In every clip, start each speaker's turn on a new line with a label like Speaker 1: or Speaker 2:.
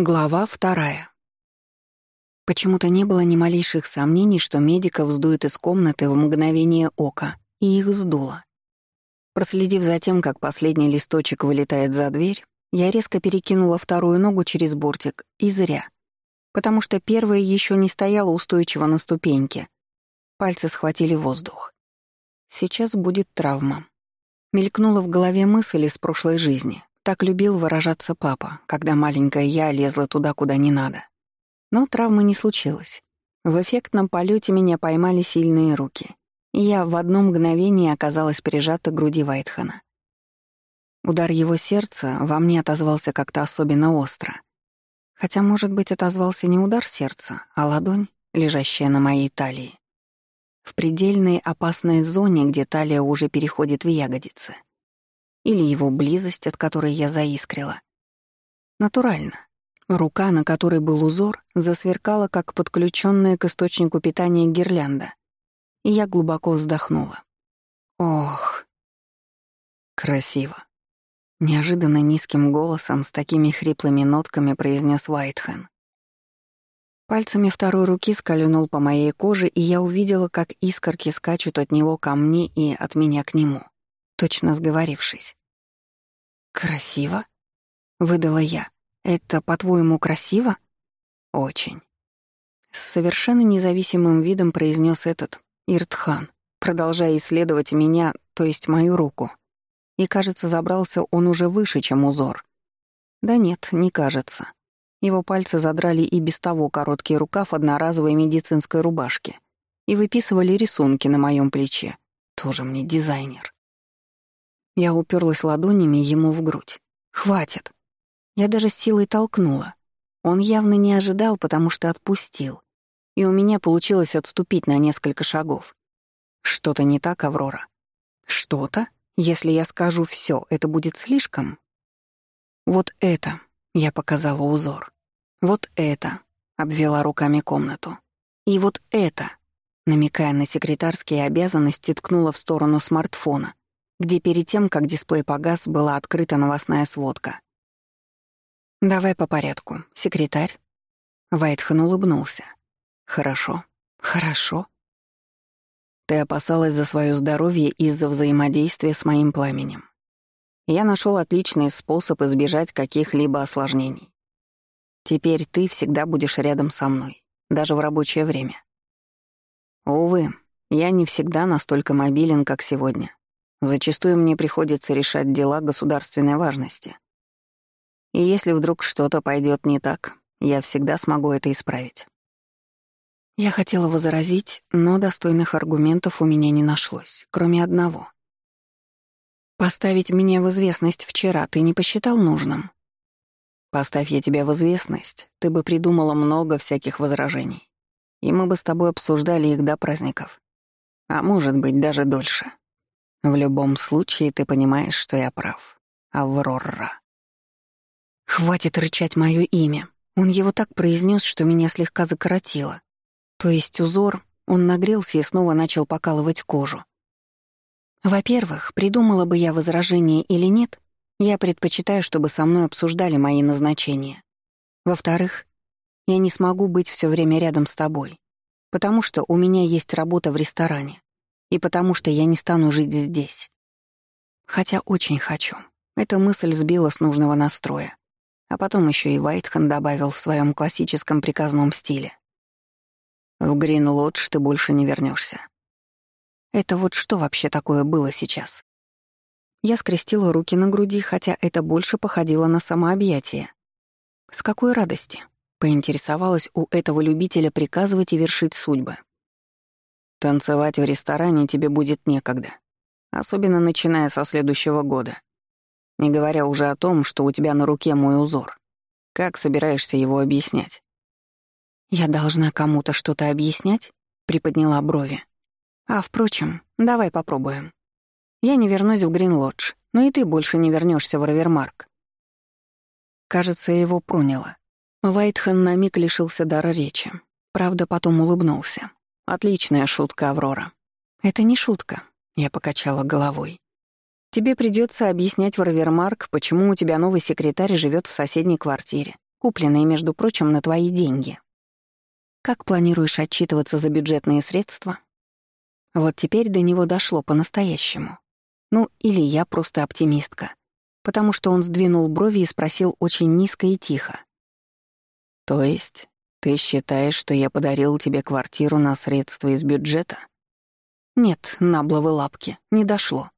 Speaker 1: Глава вторая. Почему-то не было ни малейших сомнений, что медиков сдует из комнаты в мгновение ока, и их сдуло. Проследив за тем, как последний листочек вылетает за дверь, я резко перекинула вторую ногу через бортик, и зря. Потому что первая еще не стояла устойчиво на ступеньке. Пальцы схватили воздух. Сейчас будет травма. Мелькнула в голове мысль из прошлой жизни. Так любил выражаться папа, когда маленькая я лезла туда, куда не надо. Но травмы не случилось. В эффектном полете меня поймали сильные руки, и я в одно мгновение оказалась прижата к груди Вайтхана. Удар его сердца во мне отозвался как-то особенно остро. Хотя, может быть, отозвался не удар сердца, а ладонь, лежащая на моей талии. В предельной опасной зоне, где талия уже переходит в ягодицы — или его близость, от которой я заискрила. Натурально. Рука, на которой был узор, засверкала, как подключенная к источнику питания гирлянда. И я глубоко вздохнула. Ох. Красиво. Неожиданно низким голосом с такими хриплыми нотками произнес Вайтхен. Пальцами второй руки скользнул по моей коже, и я увидела, как искорки скачут от него ко мне и от меня к нему, точно сговорившись. «Красиво?» — выдала я. «Это, по-твоему, красиво?» «Очень». С совершенно независимым видом произнес этот Иртхан, продолжая исследовать меня, то есть мою руку. И, кажется, забрался он уже выше, чем узор. Да нет, не кажется. Его пальцы задрали и без того короткий рукав одноразовой медицинской рубашки и выписывали рисунки на моем плече. Тоже мне дизайнер. Я уперлась ладонями ему в грудь. «Хватит!» Я даже силой толкнула. Он явно не ожидал, потому что отпустил. И у меня получилось отступить на несколько шагов. Что-то не так, Аврора? Что-то? Если я скажу все, это будет слишком? Вот это, я показала узор. Вот это, обвела руками комнату. И вот это, намекая на секретарские обязанности, ткнула в сторону смартфона, где перед тем, как дисплей погас, была открыта новостная сводка. «Давай по порядку. Секретарь?» Вайтхан улыбнулся. «Хорошо. Хорошо. Ты опасалась за свое здоровье из-за взаимодействия с моим пламенем. Я нашел отличный способ избежать каких-либо осложнений. Теперь ты всегда будешь рядом со мной, даже в рабочее время. Увы, я не всегда настолько мобилен, как сегодня. Зачастую мне приходится решать дела государственной важности. И если вдруг что-то пойдет не так, я всегда смогу это исправить. Я хотела возразить, но достойных аргументов у меня не нашлось, кроме одного. «Поставить меня в известность вчера ты не посчитал нужным?» «Поставь я тебя в известность, ты бы придумала много всяких возражений, и мы бы с тобой обсуждали их до праздников. А может быть, даже дольше». В любом случае ты понимаешь, что я прав. Аврора. Хватит рычать мое имя. Он его так произнес, что меня слегка закоротило. То есть узор, он нагрелся и снова начал покалывать кожу. Во-первых, придумала бы я возражение или нет, я предпочитаю, чтобы со мной обсуждали мои назначения. Во-вторых, я не смогу быть все время рядом с тобой, потому что у меня есть работа в ресторане и потому что я не стану жить здесь. Хотя очень хочу. Эта мысль сбила с нужного настроя. А потом еще и Вайтхан добавил в своем классическом приказном стиле. «В Грин-Лодж ты больше не вернешься. Это вот что вообще такое было сейчас? Я скрестила руки на груди, хотя это больше походило на самообъятие. С какой радости? Поинтересовалась у этого любителя приказывать и вершить судьбы. Танцевать в ресторане тебе будет некогда. Особенно начиная со следующего года. Не говоря уже о том, что у тебя на руке мой узор. Как собираешься его объяснять? «Я должна кому-то что-то объяснять?» — приподняла брови. «А, впрочем, давай попробуем. Я не вернусь в Гринлодж, но и ты больше не вернешься в Равермарк». Кажется, его проняло. Вайтхен на миг лишился дара речи. Правда, потом улыбнулся. Отличная шутка, Аврора. Это не шутка, я покачала головой. Тебе придется объяснять в почему у тебя новый секретарь живет в соседней квартире, купленные, между прочим, на твои деньги. Как планируешь отчитываться за бюджетные средства? Вот теперь до него дошло по-настоящему. Ну, или я просто оптимистка, потому что он сдвинул брови и спросил очень низко и тихо. «То есть ты считаешь, что я подарил тебе квартиру на средства из бюджета?» «Нет, набловы лапки, не дошло.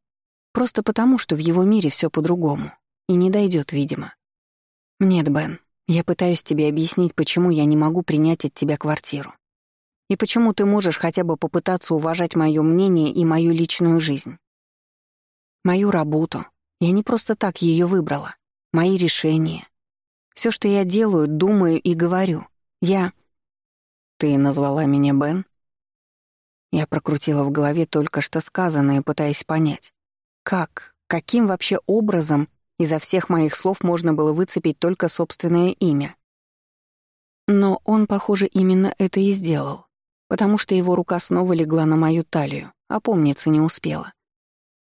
Speaker 1: Просто потому, что в его мире все по-другому. И не дойдет, видимо. Нет, Бен, я пытаюсь тебе объяснить, почему я не могу принять от тебя квартиру. И почему ты можешь хотя бы попытаться уважать мое мнение и мою личную жизнь. Мою работу. Я не просто так ее выбрала. Мои решения. Все, что я делаю, думаю и говорю. Я... Ты назвала меня Бен? Я прокрутила в голове только что сказанное, пытаясь понять. Как, каким вообще образом изо всех моих слов можно было выцепить только собственное имя? Но он, похоже, именно это и сделал, потому что его рука снова легла на мою талию, а помниться не успела.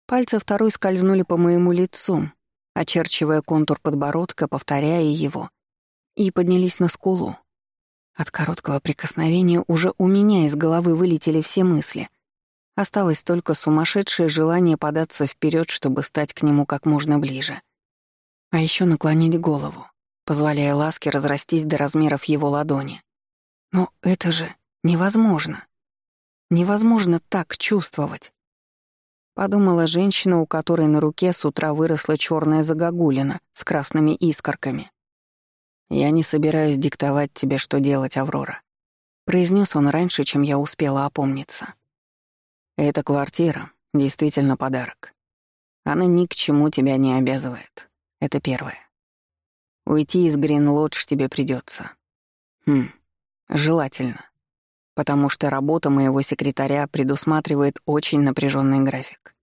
Speaker 1: Пальцы второй скользнули по моему лицу, очерчивая контур подбородка, повторяя его, и поднялись на скулу. От короткого прикосновения уже у меня из головы вылетели все мысли, Осталось только сумасшедшее желание податься вперед, чтобы стать к нему как можно ближе. А еще наклонить голову, позволяя ласке разрастись до размеров его ладони. Но это же невозможно. Невозможно так чувствовать. Подумала женщина, у которой на руке с утра выросла черная загогулина с красными искорками. «Я не собираюсь диктовать тебе, что делать, Аврора», — произнес он раньше, чем я успела опомниться. Эта квартира действительно подарок. Она ни к чему тебя не обязывает. Это первое. Уйти из Гринлодж тебе придется. Хм, желательно. Потому что работа моего секретаря предусматривает очень напряженный график.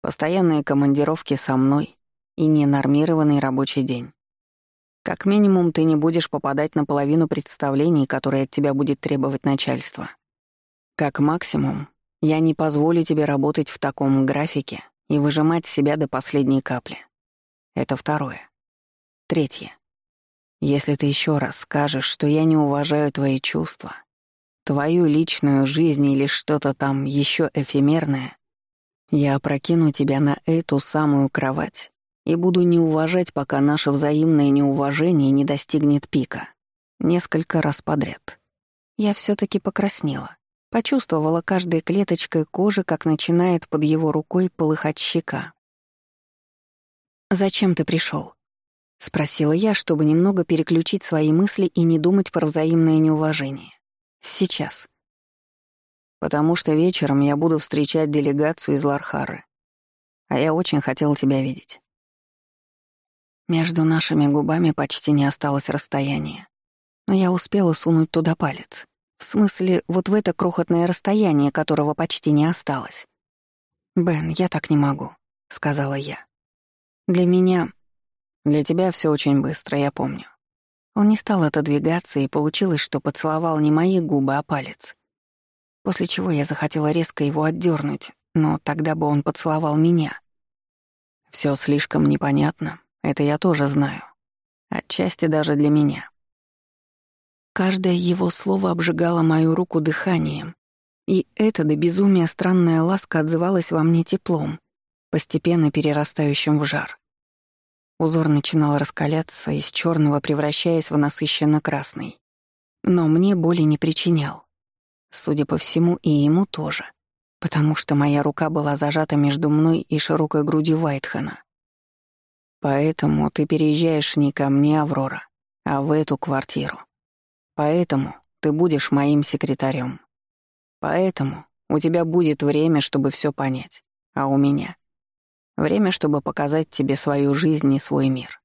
Speaker 1: Постоянные командировки со мной и ненормированный рабочий день. Как минимум, ты не будешь попадать на половину представлений, которые от тебя будет требовать начальство. Как максимум, я не позволю тебе работать в таком графике и выжимать себя до последней капли. Это второе. Третье. Если ты еще раз скажешь, что я не уважаю твои чувства, твою личную жизнь или что-то там еще эфемерное, я опрокину тебя на эту самую кровать и буду не уважать, пока наше взаимное неуважение не достигнет пика. Несколько раз подряд. Я все таки покраснела. Почувствовала каждой клеточкой кожи, как начинает под его рукой полыхать щека. «Зачем ты пришел? спросила я, чтобы немного переключить свои мысли и не думать про взаимное неуважение. «Сейчас». «Потому что вечером я буду встречать делегацию из Лархары. А я очень хотел тебя видеть». Между нашими губами почти не осталось расстояния, но я успела сунуть туда палец. В смысле, вот в это крохотное расстояние, которого почти не осталось. «Бен, я так не могу», — сказала я. «Для меня...» «Для тебя все очень быстро, я помню». Он не стал отодвигаться, и получилось, что поцеловал не мои губы, а палец. После чего я захотела резко его отдернуть, но тогда бы он поцеловал меня. Все слишком непонятно, это я тоже знаю. Отчасти даже для меня. Каждое его слово обжигало мою руку дыханием, и эта до безумия странная ласка отзывалась во мне теплом, постепенно перерастающим в жар. Узор начинал раскаляться, из черного превращаясь в насыщенно красный. Но мне боли не причинял. Судя по всему, и ему тоже, потому что моя рука была зажата между мной и широкой грудью Вайтхена. Поэтому ты переезжаешь не ко мне, Аврора, а в эту квартиру. Поэтому ты будешь моим секретарем. Поэтому у тебя будет время, чтобы все понять, а у меня — время, чтобы показать тебе свою жизнь и свой мир.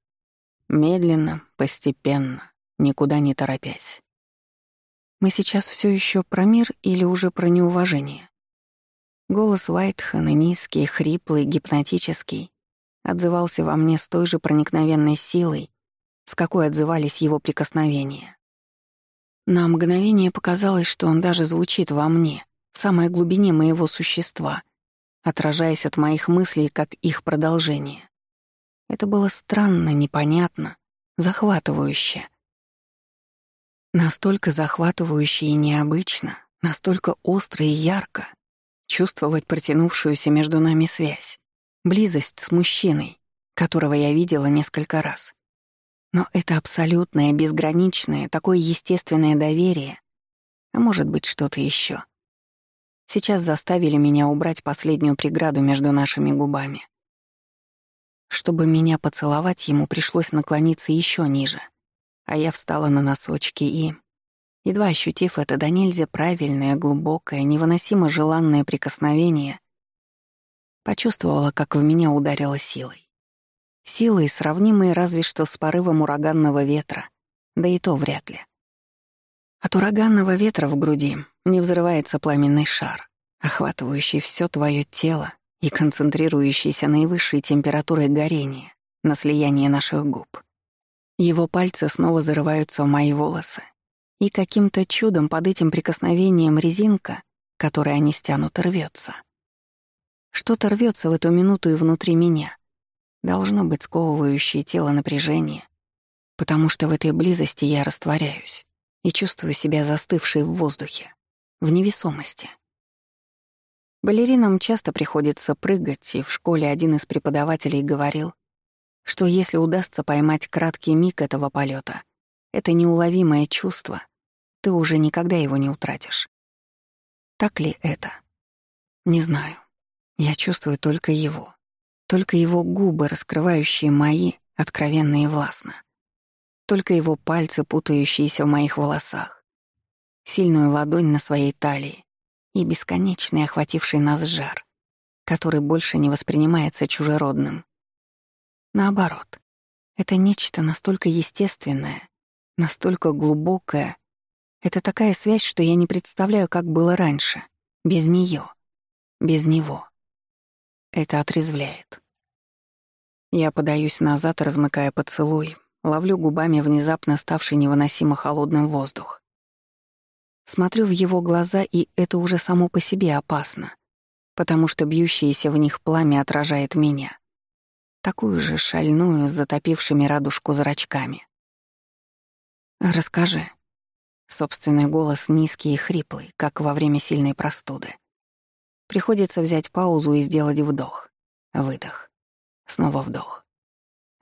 Speaker 1: Медленно, постепенно, никуда не торопясь. Мы сейчас все еще про мир или уже про неуважение? Голос Уайтхана, низкий, хриплый, гипнотический, отзывался во мне с той же проникновенной силой, с какой отзывались его прикосновения. На мгновение показалось, что он даже звучит во мне, в самой глубине моего существа, отражаясь от моих мыслей как их продолжение. Это было странно, непонятно, захватывающе. Настолько захватывающе и необычно, настолько остро и ярко чувствовать протянувшуюся между нами связь, близость с мужчиной, которого я видела несколько раз. Но это абсолютное, безграничное, такое естественное доверие, а может быть что-то еще. Сейчас заставили меня убрать последнюю преграду между нашими губами. Чтобы меня поцеловать, ему пришлось наклониться еще ниже, а я встала на носочки и, едва ощутив это до нельзя правильное, глубокое, невыносимо желанное прикосновение, почувствовала, как в меня ударило силой. Силой, сравнимой разве что с порывом ураганного ветра, да и то вряд ли. От ураганного ветра в груди не взрывается пламенный шар, охватывающий все твое тело и концентрирующийся наивысшей температурой горения на слияние наших губ. Его пальцы снова зарываются в мои волосы, и каким-то чудом под этим прикосновением резинка, которой они стянут, рвется. Что-то рвется в эту минуту и внутри меня. Должно быть сковывающее тело напряжение, потому что в этой близости я растворяюсь и чувствую себя застывшей в воздухе, в невесомости. Балеринам часто приходится прыгать, и в школе один из преподавателей говорил, что если удастся поймать краткий миг этого полета, это неуловимое чувство, ты уже никогда его не утратишь. Так ли это? Не знаю. Я чувствую только его. Только его губы, раскрывающие мои, откровенно и властно. Только его пальцы, путающиеся в моих волосах. Сильную ладонь на своей талии, и бесконечный охвативший нас жар, который больше не воспринимается чужеродным. Наоборот, это нечто настолько естественное, настолько глубокое. Это такая связь, что я не представляю, как было раньше, без нее, без него. Это отрезвляет. Я подаюсь назад, размыкая поцелуй, ловлю губами внезапно ставший невыносимо холодным воздух. Смотрю в его глаза, и это уже само по себе опасно, потому что бьющееся в них пламя отражает меня. Такую же шальную, с затопившими радужку зрачками. «Расскажи». Собственный голос низкий и хриплый, как во время сильной простуды. Приходится взять паузу и сделать вдох. Выдох. Снова вдох.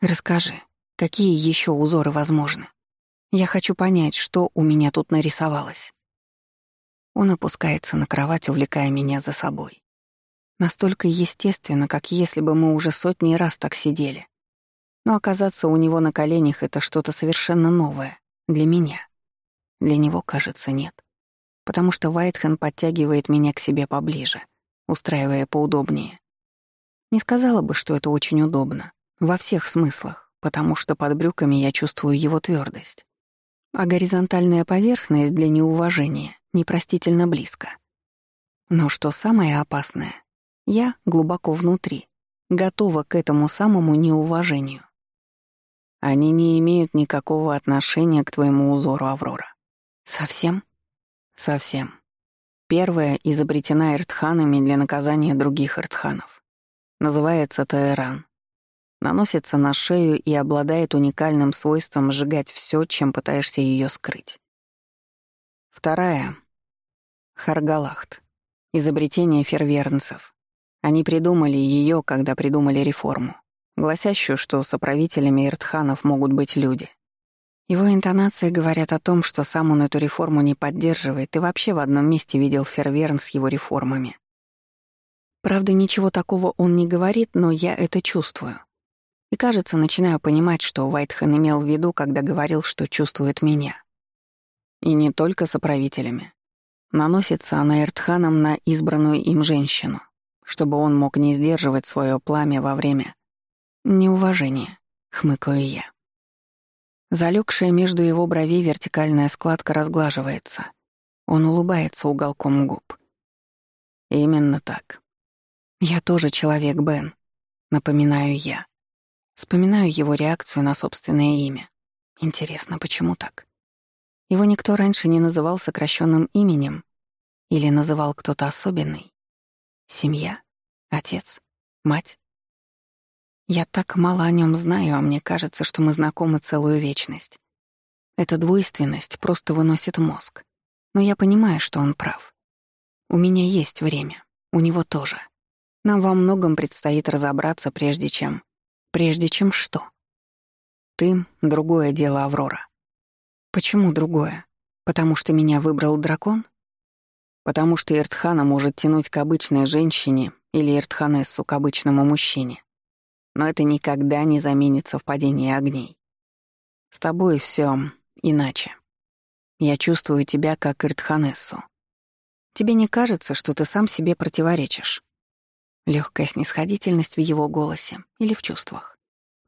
Speaker 1: «Расскажи, какие еще узоры возможны? Я хочу понять, что у меня тут нарисовалось». Он опускается на кровать, увлекая меня за собой. Настолько естественно, как если бы мы уже сотни раз так сидели. Но оказаться у него на коленях — это что-то совершенно новое. Для меня. Для него, кажется, нет. Потому что Вайтхен подтягивает меня к себе поближе, устраивая поудобнее. Не сказала бы, что это очень удобно. Во всех смыслах, потому что под брюками я чувствую его твердость. А горизонтальная поверхность для неуважения непростительно близко. Но что самое опасное, я глубоко внутри, готова к этому самому неуважению. Они не имеют никакого отношения к твоему узору, Аврора. Совсем? Совсем. Первая изобретена Эртханами для наказания других Эртханов. Называется Таэран. Наносится на шею и обладает уникальным свойством сжигать все, чем пытаешься ее скрыть. Вторая — Харгалахт. Изобретение фервернцев. Они придумали ее, когда придумали реформу, гласящую, что соправителями иртханов могут быть люди. Его интонации говорят о том, что сам он эту реформу не поддерживает и вообще в одном месте видел ферверн с его реформами. Правда, ничего такого он не говорит, но я это чувствую. И, кажется, начинаю понимать, что Уайтхен имел в виду, когда говорил, что чувствует меня. И не только соправителями. Наносится она Эртханом на избранную им женщину, чтобы он мог не сдерживать свое пламя во время неуважения, хмыкаю я. Залегшая между его бровей вертикальная складка разглаживается. Он улыбается уголком губ. Именно так. Я тоже человек, Бен, напоминаю я. Вспоминаю его реакцию на собственное имя. Интересно, почему так? Его никто раньше не называл сокращенным именем или называл кто-то особенный. Семья, отец, мать. Я так мало о нем знаю, а мне кажется, что мы знакомы целую вечность. Эта двойственность просто выносит мозг. Но я понимаю, что он прав. У меня есть время, у него тоже. Нам во многом предстоит разобраться, прежде чем... Прежде чем что? Ты — другое дело, Аврора. Почему другое? Потому что меня выбрал дракон? Потому что Иртхана может тянуть к обычной женщине или Иртханессу к обычному мужчине. Но это никогда не заменит совпадение огней. С тобой все иначе. Я чувствую тебя как Иртханессу. Тебе не кажется, что ты сам себе противоречишь? Легкая снисходительность в его голосе или в чувствах.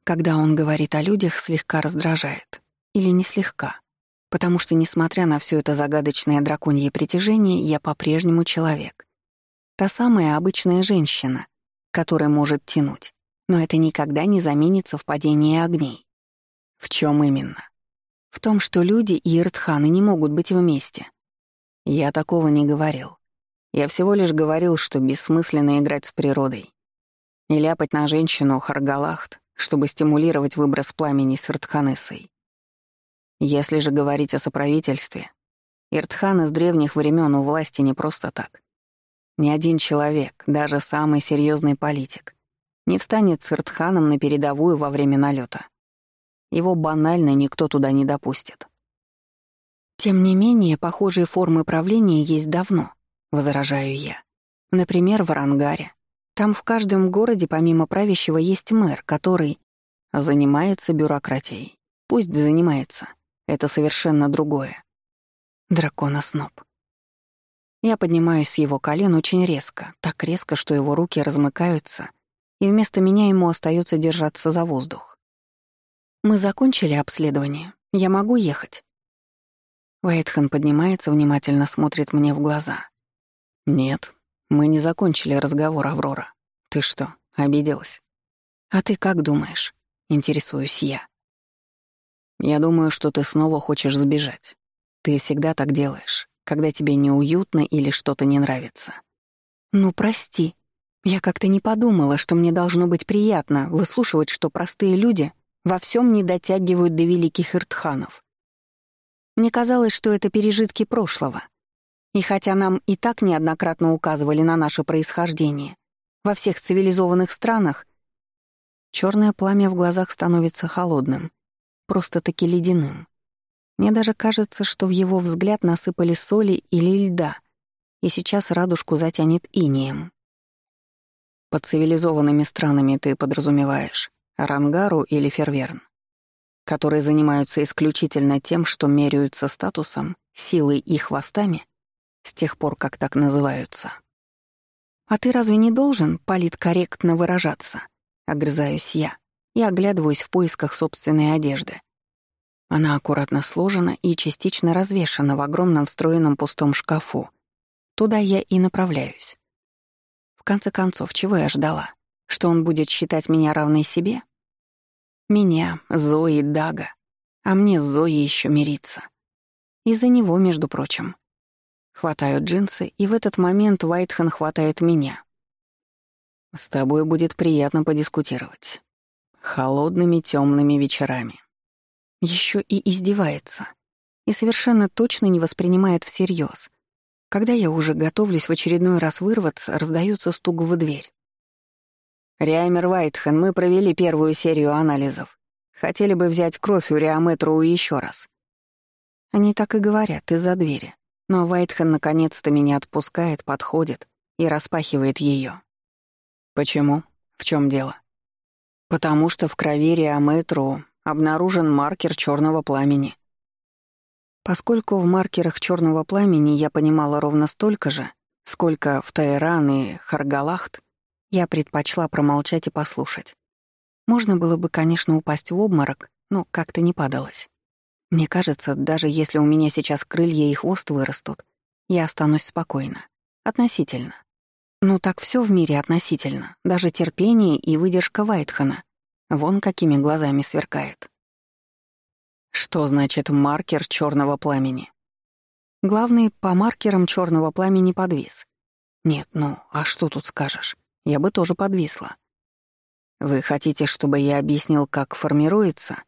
Speaker 1: Когда он говорит о людях, слегка раздражает. Или не слегка. Потому что, несмотря на все это загадочное драконье притяжение, я по-прежнему человек. Та самая обычная женщина, которая может тянуть. Но это никогда не заменит совпадение огней. В чем именно? В том, что люди и Иртханы не могут быть вместе. Я такого не говорил. Я всего лишь говорил, что бессмысленно играть с природой. И ляпать на женщину Харгалахт, чтобы стимулировать выброс пламени с Иртханессой. Если же говорить о соправительстве, Иртхан из древних времен у власти не просто так. Ни один человек, даже самый серьезный политик, не встанет с Иртханом на передовую во время налета. Его банально никто туда не допустит. Тем не менее, похожие формы правления есть давно, возражаю я. Например, в Арангаре. Там в каждом городе помимо правящего есть мэр, который занимается бюрократией. Пусть занимается. Это совершенно другое. Дракона Сноб. Я поднимаюсь с его колен очень резко, так резко, что его руки размыкаются, и вместо меня ему остается держаться за воздух. Мы закончили обследование. Я могу ехать?» Уэйтхэн поднимается, внимательно смотрит мне в глаза. «Нет, мы не закончили разговор, Аврора. Ты что, обиделась?» «А ты как думаешь?» — интересуюсь я. «Я думаю, что ты снова хочешь сбежать. Ты всегда так делаешь, когда тебе неуютно или что-то не нравится». «Ну, прости. Я как-то не подумала, что мне должно быть приятно выслушивать, что простые люди во всем не дотягивают до великих иртханов. Мне казалось, что это пережитки прошлого. И хотя нам и так неоднократно указывали на наше происхождение, во всех цивилизованных странах черное пламя в глазах становится холодным, просто-таки ледяным. Мне даже кажется, что в его взгляд насыпали соли или льда, и сейчас радужку затянет инием. Под цивилизованными странами ты подразумеваешь Рангару или Ферверн, которые занимаются исключительно тем, что меряются статусом, силой и хвостами, с тех пор, как так называются. «А ты разве не должен политкорректно выражаться?» — огрызаюсь я и оглядываюсь в поисках собственной одежды. Она аккуратно сложена и частично развешана в огромном встроенном пустом шкафу. Туда я и направляюсь. В конце концов, чего я ждала? Что он будет считать меня равной себе? Меня, Зои, Дага. А мне с Зоей еще мириться. Из-за него, между прочим. Хватаю джинсы, и в этот момент Уайтхен хватает меня. С тобой будет приятно подискутировать. Холодными темными вечерами. Еще и издевается. И совершенно точно не воспринимает всерьез. Когда я уже готовлюсь в очередной раз вырваться, раздается стук в дверь. Риаймер Вайтхен, мы провели первую серию анализов. Хотели бы взять кровь у Риаметру еще раз. Они так и говорят из-за двери. Но Вайтхен наконец-то меня отпускает, подходит и распахивает ее. Почему? В чем дело? Потому что в крови Риаметру обнаружен маркер черного пламени. Поскольку в маркерах черного пламени я понимала ровно столько же, сколько в Тайран и Харгалахт, я предпочла промолчать и послушать. Можно было бы, конечно, упасть в обморок, но как-то не падалось. Мне кажется, даже если у меня сейчас крылья и хвост вырастут, я останусь спокойна. Относительно. Ну так все в мире относительно. Даже терпение и выдержка Вайтхана. Вон какими глазами сверкает. Что значит маркер черного пламени? Главный по маркерам черного пламени подвис. Нет, ну, а что тут скажешь? я бы тоже подвисла. Вы хотите, чтобы я объяснил, как формируется?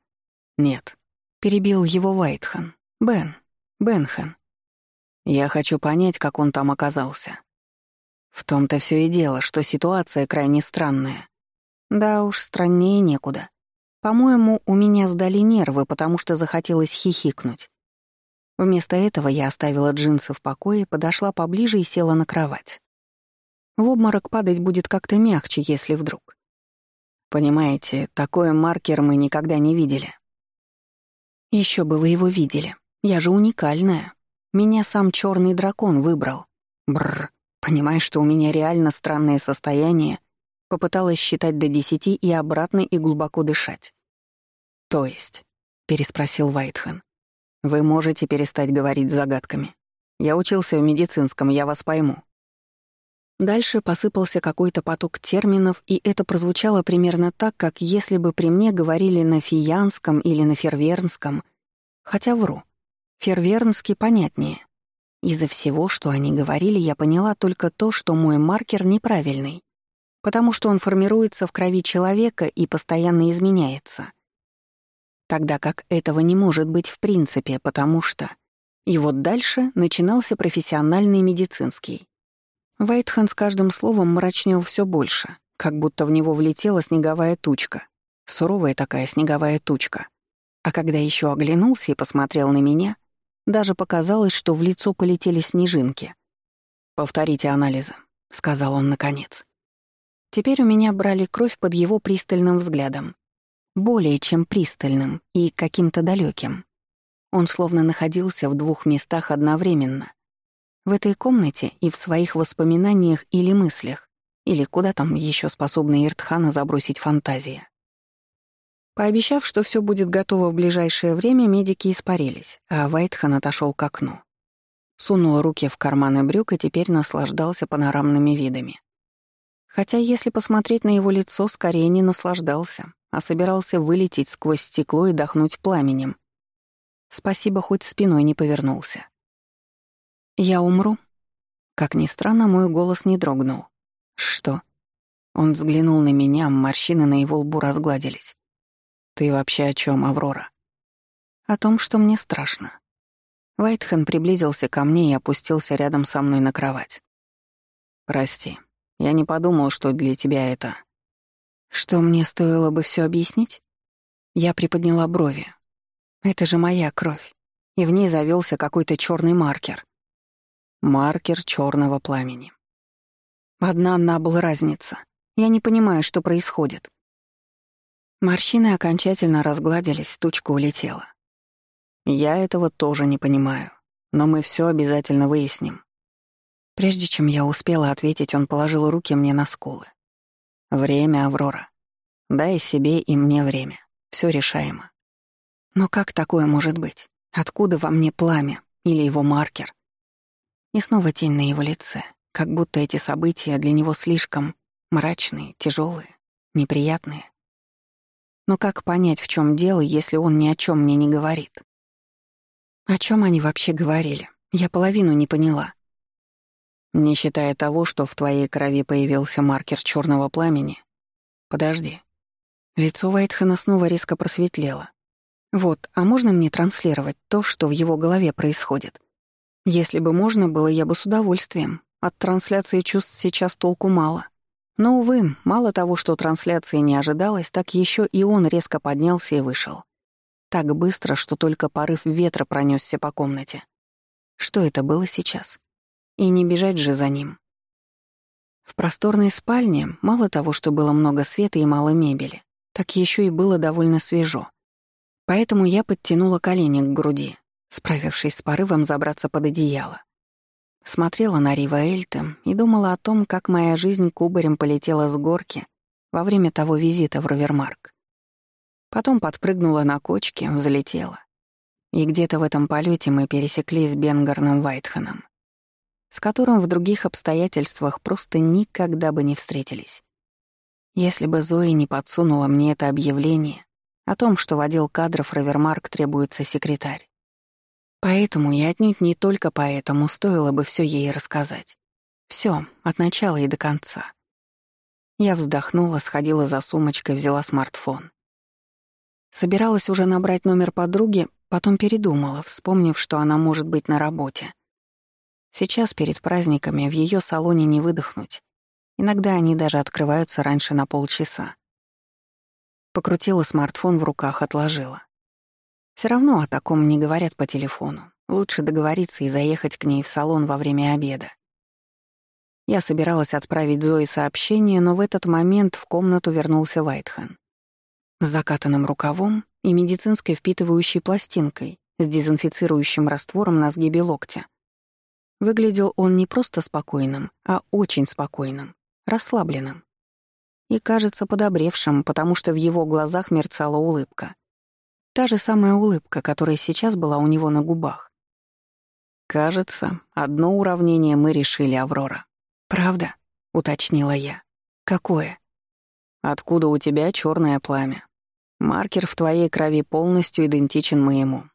Speaker 1: Нет. Перебил его Вайтхан. Бен. Бенхен. Я хочу понять, как он там оказался. В том-то все и дело, что ситуация крайне странная. Да уж, страннее некуда. По-моему, у меня сдали нервы, потому что захотелось хихикнуть. Вместо этого я оставила джинсы в покое, подошла поближе и села на кровать. В обморок падать будет как-то мягче, если вдруг. Понимаете, такой маркер мы никогда не видели. Еще бы вы его видели. Я же уникальная. Меня сам черный дракон выбрал. Бррр. Понимаешь, что у меня реально странное состояние, попыталась считать до десяти и обратно и глубоко дышать. «То есть?» — переспросил Вайтхен. «Вы можете перестать говорить загадками. Я учился в медицинском, я вас пойму». Дальше посыпался какой-то поток терминов, и это прозвучало примерно так, как если бы при мне говорили на фиянском или на фервернском, хотя вру. Фервернский понятнее. Из-за всего, что они говорили, я поняла только то, что мой маркер неправильный, потому что он формируется в крови человека и постоянно изменяется тогда как этого не может быть в принципе, потому что... И вот дальше начинался профессиональный медицинский. Вайтхан с каждым словом мрачнел все больше, как будто в него влетела снеговая тучка. Суровая такая снеговая тучка. А когда еще оглянулся и посмотрел на меня, даже показалось, что в лицо полетели снежинки. «Повторите анализы», — сказал он наконец. Теперь у меня брали кровь под его пристальным взглядом более чем пристальным и каким-то далеким. Он словно находился в двух местах одновременно. В этой комнате и в своих воспоминаниях или мыслях, или куда там еще способна Иртхана забросить фантазия. Пообещав, что все будет готово в ближайшее время, медики испарились, а Вайтхан отошел к окну. Сунул руки в карманы брюк и теперь наслаждался панорамными видами. Хотя, если посмотреть на его лицо, скорее не наслаждался, а собирался вылететь сквозь стекло и дохнуть пламенем. Спасибо, хоть спиной не повернулся. «Я умру?» Как ни странно, мой голос не дрогнул. «Что?» Он взглянул на меня, морщины на его лбу разгладились. «Ты вообще о чем, Аврора?» «О том, что мне страшно». Вайтхен приблизился ко мне и опустился рядом со мной на кровать. «Прости, я не подумал, что для тебя это...» Что мне стоило бы все объяснить? Я приподняла брови. Это же моя кровь. И в ней завелся какой-то черный маркер. Маркер черного пламени. Одна набл разница. Я не понимаю, что происходит. Морщины окончательно разгладились, тучка улетела. Я этого тоже не понимаю, но мы все обязательно выясним. Прежде чем я успела ответить, он положил руки мне на скулы. Время, Аврора. Дай себе и мне время. Все решаемо. Но как такое может быть? Откуда во мне пламя? Или его маркер? И снова тень на его лице, как будто эти события для него слишком мрачные, тяжелые, неприятные. Но как понять, в чем дело, если он ни о чем мне не говорит? О чем они вообще говорили? Я половину не поняла. Не считая того, что в твоей крови появился маркер черного пламени. Подожди. Лицо Вайтхена снова резко просветлело. Вот, а можно мне транслировать то, что в его голове происходит? Если бы можно было, я бы с удовольствием. От трансляции чувств сейчас толку мало. Но, увы, мало того, что трансляции не ожидалось, так еще и он резко поднялся и вышел. Так быстро, что только порыв ветра пронесся по комнате. Что это было сейчас? И не бежать же за ним. В просторной спальне мало того, что было много света и мало мебели, так еще и было довольно свежо. Поэтому я подтянула колени к груди, справившись с порывом забраться под одеяло. Смотрела на Рива Эльта и думала о том, как моя жизнь кубарем полетела с горки во время того визита в Ровермарк. Потом подпрыгнула на кочке, взлетела. И где-то в этом полете мы пересеклись с Бенгарном Вайтханом с которым в других обстоятельствах просто никогда бы не встретились. Если бы Зои не подсунула мне это объявление о том, что в отдел кадров Равермарк требуется секретарь. Поэтому и отнюдь не только поэтому стоило бы все ей рассказать. Все, от начала и до конца. Я вздохнула, сходила за сумочкой, взяла смартфон. Собиралась уже набрать номер подруги, потом передумала, вспомнив, что она может быть на работе. Сейчас, перед праздниками, в ее салоне не выдохнуть. Иногда они даже открываются раньше на полчаса. Покрутила смартфон в руках, отложила. Все равно о таком не говорят по телефону. Лучше договориться и заехать к ней в салон во время обеда. Я собиралась отправить Зои сообщение, но в этот момент в комнату вернулся Вайтхан с закатанным рукавом и медицинской впитывающей пластинкой с дезинфицирующим раствором на сгибе локтя. Выглядел он не просто спокойным, а очень спокойным, расслабленным. И, кажется, подобревшим, потому что в его глазах мерцала улыбка. Та же самая улыбка, которая сейчас была у него на губах. «Кажется, одно уравнение мы решили, Аврора». «Правда?» — уточнила я. «Какое?» «Откуда у тебя черное пламя?» Маркер в твоей крови полностью идентичен моему.